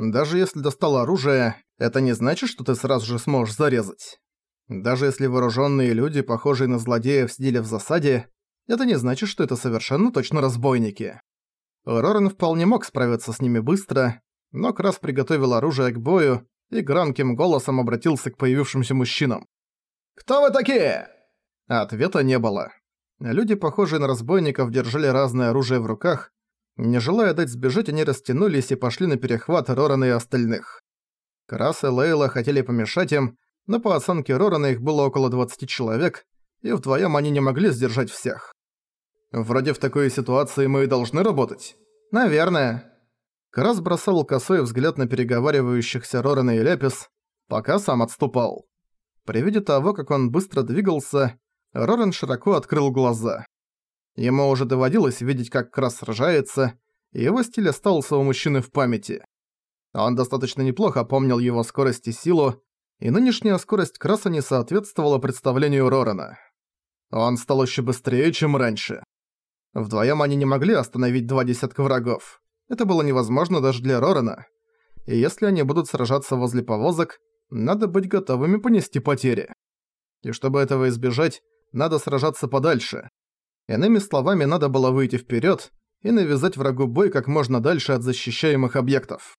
Даже если достал оружие, это не значит, что ты сразу же сможешь зарезать. Даже если вооруженные люди, похожие на злодеев, сидели в засаде, это не значит, что это совершенно точно разбойники. Рорен вполне мог справиться с ними быстро, но Крас приготовил оружие к бою и громким голосом обратился к появившимся мужчинам. «Кто вы такие?» Ответа не было. Люди, похожие на разбойников, держали разное оружие в руках. Не желая дать сбежать, они растянулись и пошли на перехват Рорана и остальных. Крас и Лейла хотели помешать им, но по оценке Рорана их было около 20 человек, и вдвоем они не могли сдержать всех. «Вроде в такой ситуации мы и должны работать?» «Наверное». Крас бросал косой взгляд на переговаривающихся Рорана и Лепис, пока сам отступал. При виде того, как он быстро двигался, Роран широко открыл глаза. Ему уже доводилось видеть, как Крас сражается, и его стиль остался у мужчины в памяти. Он достаточно неплохо помнил его скорость и силу, и нынешняя скорость Краса не соответствовала представлению Рорана. Он стал еще быстрее, чем раньше. Вдвоем они не могли остановить два десятка врагов. Это было невозможно даже для Рорана. И если они будут сражаться возле повозок, надо быть готовыми понести потери. И чтобы этого избежать, надо сражаться подальше. Иными словами, надо было выйти вперед и навязать врагу бой как можно дальше от защищаемых объектов.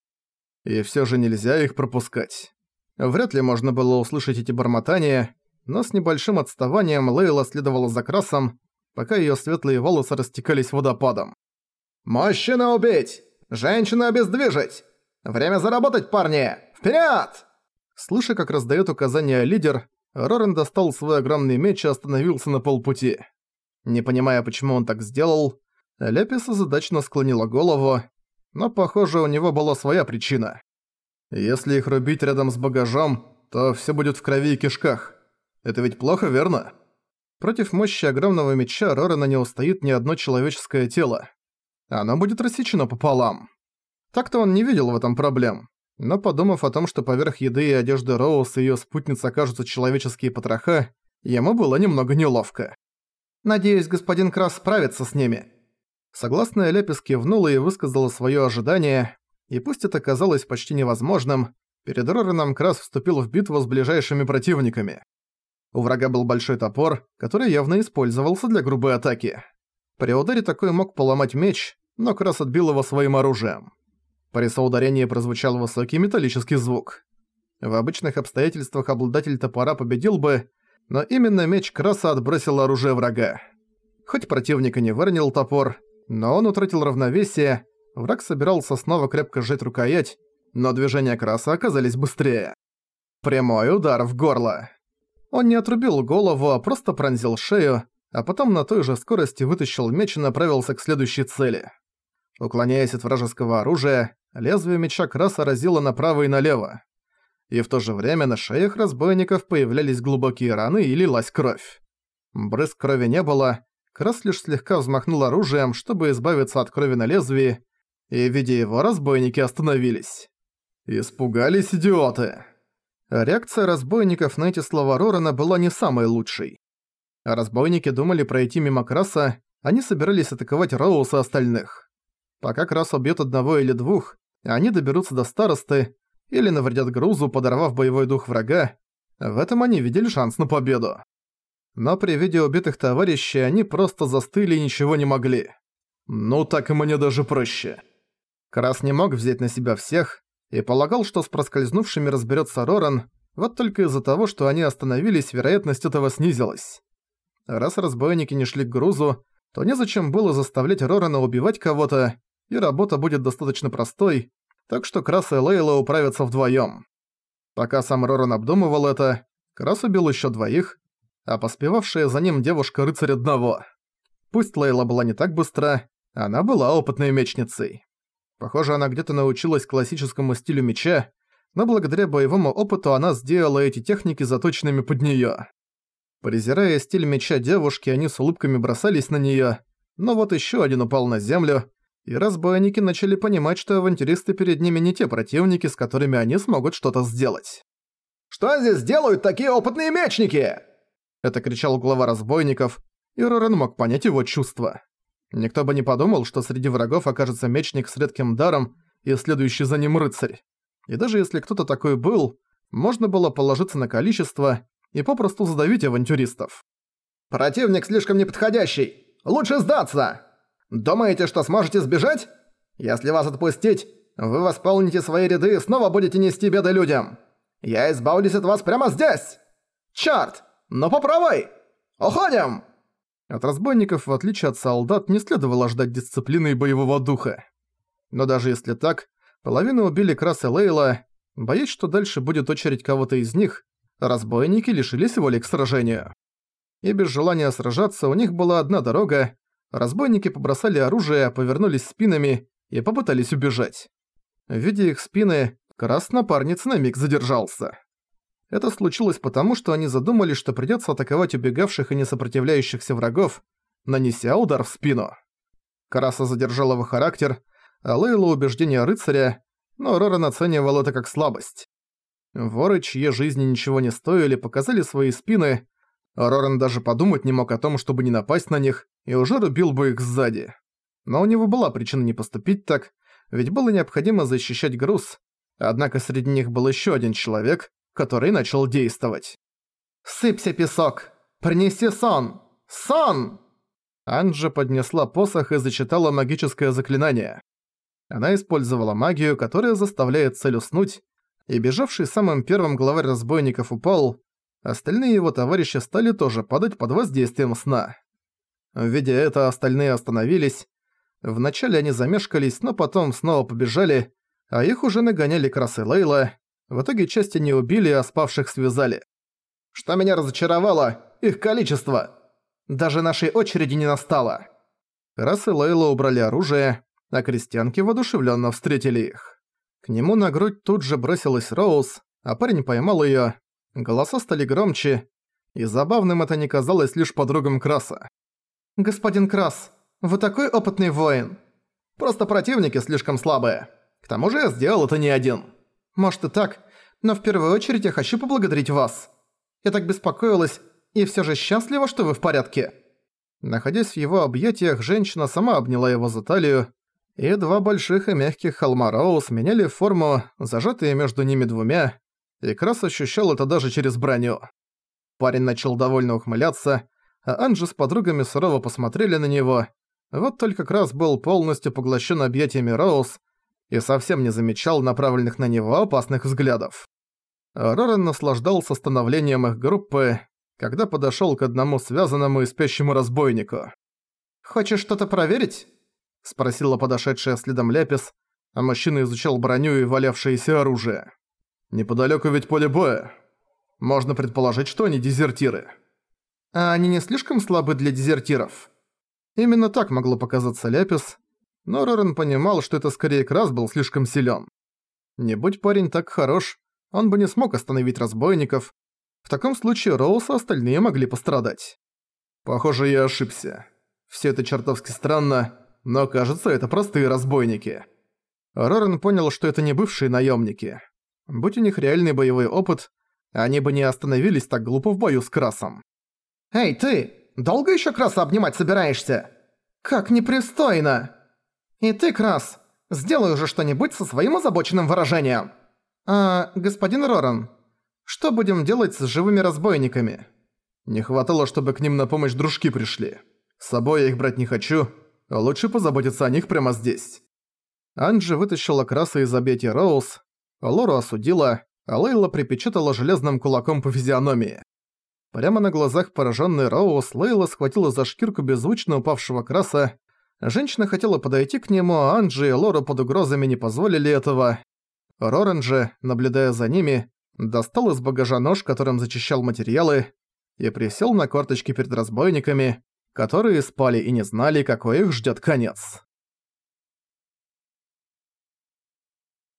И все же нельзя их пропускать. Вряд ли можно было услышать эти бормотания, но с небольшим отставанием Лейла следовала за Красом, пока ее светлые волосы растекались водопадом. «Мужчина убить! Женщину обездвижить! Время заработать, парни! Вперед! Слыша, как раздает указания лидер, Рорен достал свой огромный меч и остановился на полпути. Не понимая, почему он так сделал, Лепис задачно склонила голову, но, похоже, у него была своя причина. Если их рубить рядом с багажом, то все будет в крови и кишках. Это ведь плохо, верно? Против мощи огромного меча Рорена не устоит ни одно человеческое тело. Оно будет рассечено пополам. Так-то он не видел в этом проблем. Но подумав о том, что поверх еды и одежды Роуз и её спутниц окажутся человеческие потроха, ему было немного неловко. «Надеюсь, господин Крас справится с ними». Согласная Лепис кивнула и высказала своё ожидание, и пусть это казалось почти невозможным, перед Рораном Крас вступил в битву с ближайшими противниками. У врага был большой топор, который явно использовался для грубой атаки. При ударе такой мог поломать меч, но Крас отбил его своим оружием. При соударении прозвучал высокий металлический звук. В обычных обстоятельствах обладатель топора победил бы, но именно меч Краса отбросил оружие врага. Хоть противник и не выронил топор, но он утратил равновесие, враг собирался снова крепко сжать рукоять, но движения Краса оказались быстрее. Прямой удар в горло. Он не отрубил голову, а просто пронзил шею, а потом на той же скорости вытащил меч и направился к следующей цели. Уклоняясь от вражеского оружия, лезвие меча краса разило направо и налево. И в то же время на шеях разбойников появлялись глубокие раны и лилась кровь. Брызг крови не было, Крас лишь слегка взмахнул оружием, чтобы избавиться от крови на лезвии, и, видя его, разбойники остановились. «Испугались идиоты!» Реакция разбойников на эти слова Рорана была не самой лучшей. Разбойники думали пройти мимо Краса, они собирались атаковать Роуса остальных. Пока Крас убьет одного или двух, они доберутся до старосты или навредят грузу, подорвав боевой дух врага, в этом они видели шанс на победу. Но при виде убитых товарищей они просто застыли и ничего не могли. Ну так и мне даже проще. Крас не мог взять на себя всех и полагал, что с проскользнувшими разберется Роран, вот только из-за того, что они остановились, вероятность этого снизилась. Раз разбойники не шли к грузу, то незачем было заставлять Рорана убивать кого-то, и работа будет достаточно простой, так что Крас и Лейла управятся вдвоём. Пока сам Роран обдумывал это, Крас убил ещё двоих, а поспевавшая за ним девушка-рыцарь одного. Пусть Лейла была не так быстра, она была опытной мечницей. Похоже, она где-то научилась классическому стилю меча, но благодаря боевому опыту она сделала эти техники заточенными под неё. Презирая стиль меча девушки, они с улыбками бросались на неё, но вот ещё один упал на землю, и разбойники начали понимать, что авантюристы перед ними не те противники, с которыми они смогут что-то сделать. «Что здесь делают такие опытные мечники?» Это кричал глава разбойников, и Рорен мог понять его чувства. Никто бы не подумал, что среди врагов окажется мечник с редким даром и следующий за ним рыцарь. И даже если кто-то такой был, можно было положиться на количество и попросту задавить авантюристов. «Противник слишком неподходящий! Лучше сдаться! Думаете, что сможете сбежать? Если вас отпустить, вы восполните свои ряды и снова будете нести беды людям! Я избавлюсь от вас прямо здесь! Чёрт! Ну попробуй! Уходим!» От разбойников, в отличие от солдат, не следовало ждать дисциплины и боевого духа. Но даже если так, половину убили Крас и Лейла, боясь, что дальше будет очередь кого-то из них, разбойники лишились воли к сражению. И без желания сражаться у них была одна дорога, разбойники побросали оружие, повернулись спинами и попытались убежать. Видя их спины, Крас напарниц на миг задержался. Это случилось потому, что они задумали, что придётся атаковать убегавших и несопротивляющихся врагов, нанеся удар в спину. Караса задержал его характер, а Лейла убеждения рыцаря, но Роран оценивал это как слабость. Воры, чьи жизни ничего не стоили, показали свои спины, Роран даже подумать не мог о том, чтобы не напасть на них, и уже рубил бы их сзади. Но у него была причина не поступить так, ведь было необходимо защищать груз, однако среди них был ещё один человек, который начал действовать. «Сыпься, песок! Принеси сон! Сон!» Анджа поднесла посох и зачитала магическое заклинание. Она использовала магию, которая заставляет цель уснуть, и бежавший самым первым главарь разбойников упал, остальные его товарищи стали тоже падать под воздействием сна. Видя это, остальные остановились. Вначале они замешкались, но потом снова побежали, а их уже нагоняли Красы Лейла, в итоге части не убили, а спавших связали. Что меня разочаровало, их количество. Даже нашей очереди не настало. И Лейла убрали оружие, а крестьянки воодушевленно встретили их. К нему на грудь тут же бросилась Роуз, а парень поймал ее. Голоса стали громче, и забавным это не казалось лишь подругам Краса. «Господин Крас, вы такой опытный воин!» «Просто противники слишком слабые. К тому же я сделал это не один». Может и так, но в первую очередь я хочу поблагодарить вас. Я так беспокоилась и всё же счастлива, что вы в порядке». Находясь в его объятиях, женщина сама обняла его за талию, и два больших и мягких холма Роуз меняли форму, зажатые между ними двумя, и Крас ощущал это даже через броню. Парень начал довольно ухмыляться, а Анджи с подругами сурово посмотрели на него. Вот только Крас был полностью поглощен объятиями Роуз, и совсем не замечал направленных на него опасных взглядов. Рорен наслаждался становлением их группы, когда подошёл к одному связанному и спящему разбойнику. «Хочешь что-то проверить?» — спросила подошедшая следом Ляпис, а мужчина изучал броню и валявшееся оружие. «Неподалёку ведь поле боя. Можно предположить, что они дезертиры». «А они не слишком слабы для дезертиров?» Именно так могло показаться Ляпис, но Рорен понимал, что это скорее Крас был слишком силен. Не будь парень так хорош, он бы не смог остановить разбойников. В таком случае Роуз и остальные могли пострадать. Похоже, я ошибся. Все это чертовски странно, но кажется, это простые разбойники. Рорен понял, что это не бывшие наемники. Будь у них реальный боевой опыт, они бы не остановились так глупо в бою с Красом. «Эй, ты! Долго еще Краса обнимать собираешься? Как непристойно!» «И ты, Крас, сделай уже что-нибудь со своим озабоченным выражением!» «А, господин Роран, что будем делать с живыми разбойниками?» «Не хватало, чтобы к ним на помощь дружки пришли. С собой я их брать не хочу, а лучше позаботиться о них прямо здесь». Анджи вытащила Краса из объятия Роуз, Лору осудила, а Лейла припечатала железным кулаком по физиономии. Прямо на глазах пораженной Роуз Лейла схватила за шкирку беззвучно упавшего Краса Женщина хотела подойти к нему, а Анджи и Лора под угрозами не позволили этого. Рорен же, наблюдая за ними, достал из багажа нож, которым зачищал материалы, и присел на корточки перед разбойниками, которые спали и не знали, какой их ждет конец.